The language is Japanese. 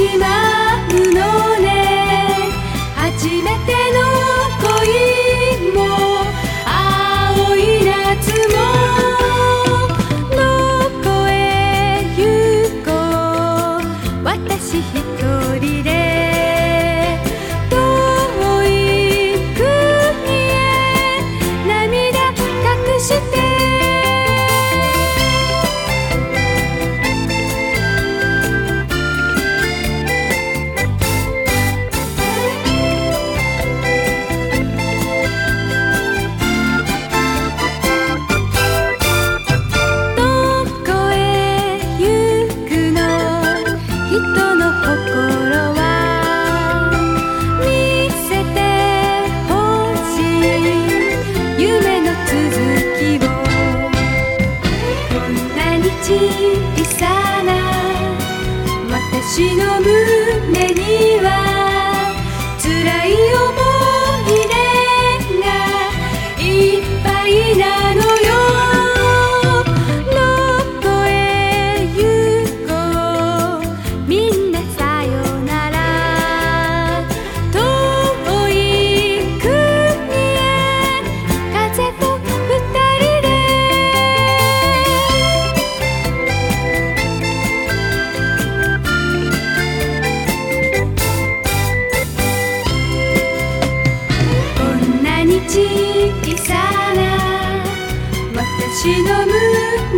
しまうのね。初めての恋も青い夏もどこへ行こう。私一人で遠い国へ。涙隠して小さな私の胸に小さな私の胸